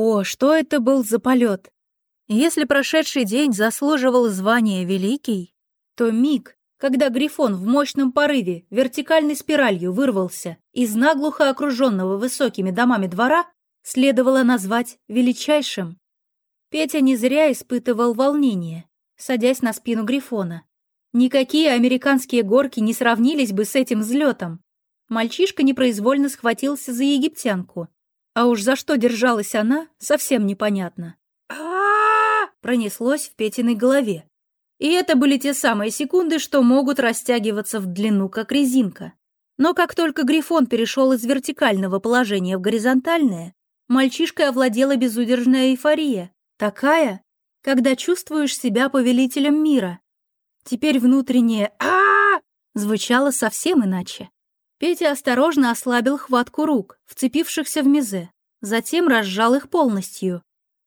О, что это был за полет! Если прошедший день заслуживал звания «Великий», то миг, когда Грифон в мощном порыве вертикальной спиралью вырвался из наглухо окруженного высокими домами двора, следовало назвать величайшим. Петя не зря испытывал волнение, садясь на спину Грифона. Никакие американские горки не сравнились бы с этим взлетом. Мальчишка непроизвольно схватился за египтянку. А уж за что держалась она, совсем непонятно. пронеслось в Петиной голове. И это были те самые секунды, что могут растягиваться в длину, как резинка. Но как только Грифон перешел из вертикального положения в горизонтальное, мальчишкой овладела безудержная эйфория. Такая, когда чувствуешь себя повелителем мира. Теперь внутреннее а звучало совсем иначе. Петя осторожно ослабил хватку рук, вцепившихся в мезе, затем разжал их полностью.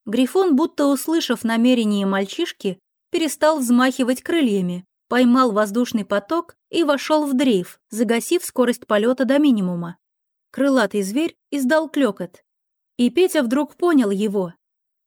Грифон, будто услышав намерение мальчишки, перестал взмахивать крыльями, поймал воздушный поток и вошел в дрейф, загасив скорость полета до минимума. Крылатый зверь издал клёкот. И Петя вдруг понял его.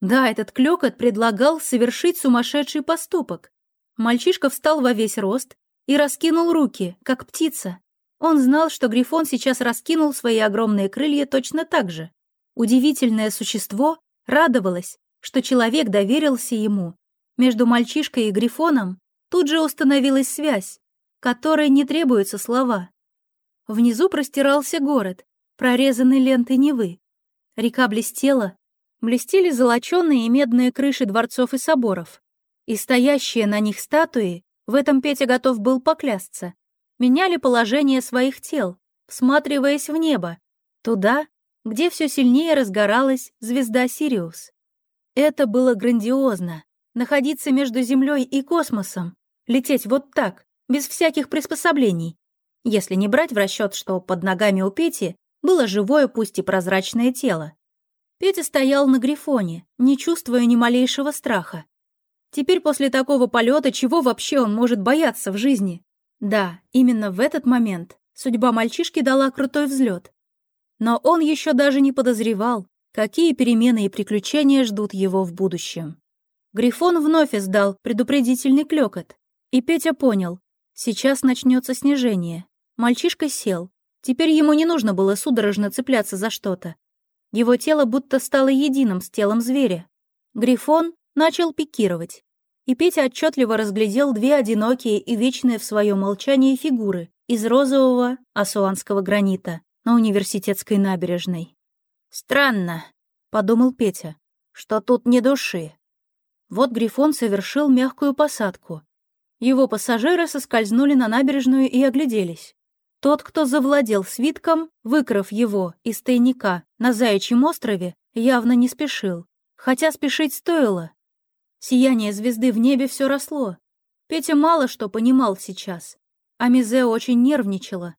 Да, этот клёкот предлагал совершить сумасшедший поступок. Мальчишка встал во весь рост и раскинул руки, как птица, он знал, что Грифон сейчас раскинул свои огромные крылья точно так же. Удивительное существо радовалось, что человек доверился ему. Между мальчишкой и Грифоном тут же установилась связь, которой не требуются слова. Внизу простирался город, прорезанный лентой Невы. Река блестела, блестели золоченые и медные крыши дворцов и соборов. И стоящие на них статуи, в этом Петя готов был поклясться, меняли положение своих тел, всматриваясь в небо, туда, где все сильнее разгоралась звезда Сириус. Это было грандиозно. Находиться между Землей и космосом, лететь вот так, без всяких приспособлений. Если не брать в расчет, что под ногами у Пети было живое, пусть и прозрачное тело. Петя стоял на грифоне, не чувствуя ни малейшего страха. Теперь после такого полета чего вообще он может бояться в жизни? Да, именно в этот момент судьба мальчишки дала крутой взлет. Но он еще даже не подозревал, какие перемены и приключения ждут его в будущем. Грифон вновь издал предупредительный клёкот, и Петя понял, сейчас начнется снижение. Мальчишка сел. Теперь ему не нужно было судорожно цепляться за что-то. Его тело будто стало единым с телом зверя. Грифон начал пикировать и Петя отчетливо разглядел две одинокие и вечные в своем молчании фигуры из розового асуанского гранита на университетской набережной. «Странно», — подумал Петя, — «что тут не души». Вот Грифон совершил мягкую посадку. Его пассажиры соскользнули на набережную и огляделись. Тот, кто завладел свитком, выкрав его из тайника на Заячьем острове, явно не спешил. Хотя спешить стоило, Сияние звезды в небе все росло. Петя мало что понимал сейчас, а Мизе очень нервничала.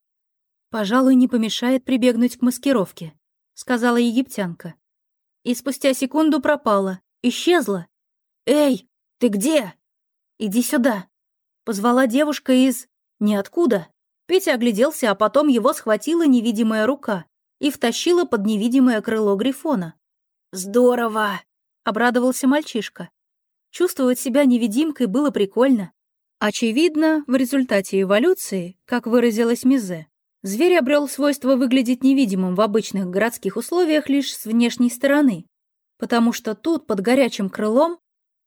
«Пожалуй, не помешает прибегнуть к маскировке», — сказала египтянка. И спустя секунду пропала, исчезла. «Эй, ты где?» «Иди сюда», — позвала девушка из... ниоткуда. Петя огляделся, а потом его схватила невидимая рука и втащила под невидимое крыло Грифона. «Здорово!» — обрадовался мальчишка. Чувствовать себя невидимкой было прикольно. Очевидно, в результате эволюции, как выразилась Мизе, зверь обрел свойство выглядеть невидимым в обычных городских условиях лишь с внешней стороны, потому что тут, под горячим крылом,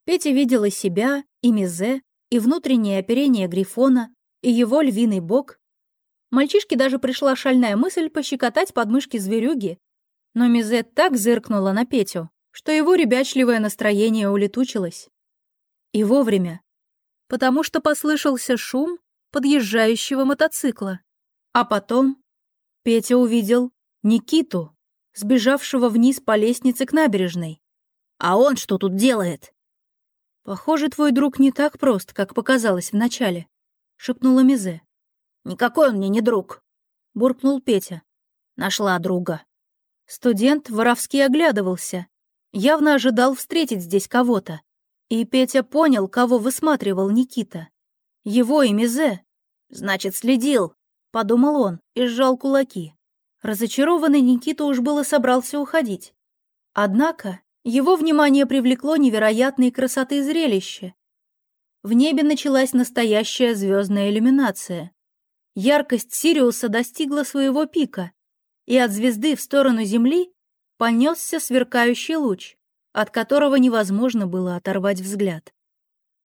Петя видела себя, и Мизе, и внутреннее оперение Грифона, и его львиный бок. Мальчишке даже пришла шальная мысль пощекотать подмышки зверюги, но Мизе так зыркнула на Петю, что его ребячливое настроение улетучилось. И вовремя. Потому что послышался шум подъезжающего мотоцикла. А потом Петя увидел Никиту, сбежавшего вниз по лестнице к набережной. «А он что тут делает?» «Похоже, твой друг не так прост, как показалось вначале», — шепнула Мизе. «Никакой он мне не друг», — буркнул Петя. «Нашла друга». Студент воровски оглядывался, явно ожидал встретить здесь кого-то. И Петя понял, кого высматривал Никита. Его и Мизе. «Значит, следил», — подумал он и сжал кулаки. Разочарованный Никита уж было собрался уходить. Однако Его внимание привлекло невероятной красоты зрелище. В небе началась настоящая звездная иллюминация. Яркость Сириуса достигла своего пика, и от звезды в сторону Земли понесся сверкающий луч, от которого невозможно было оторвать взгляд.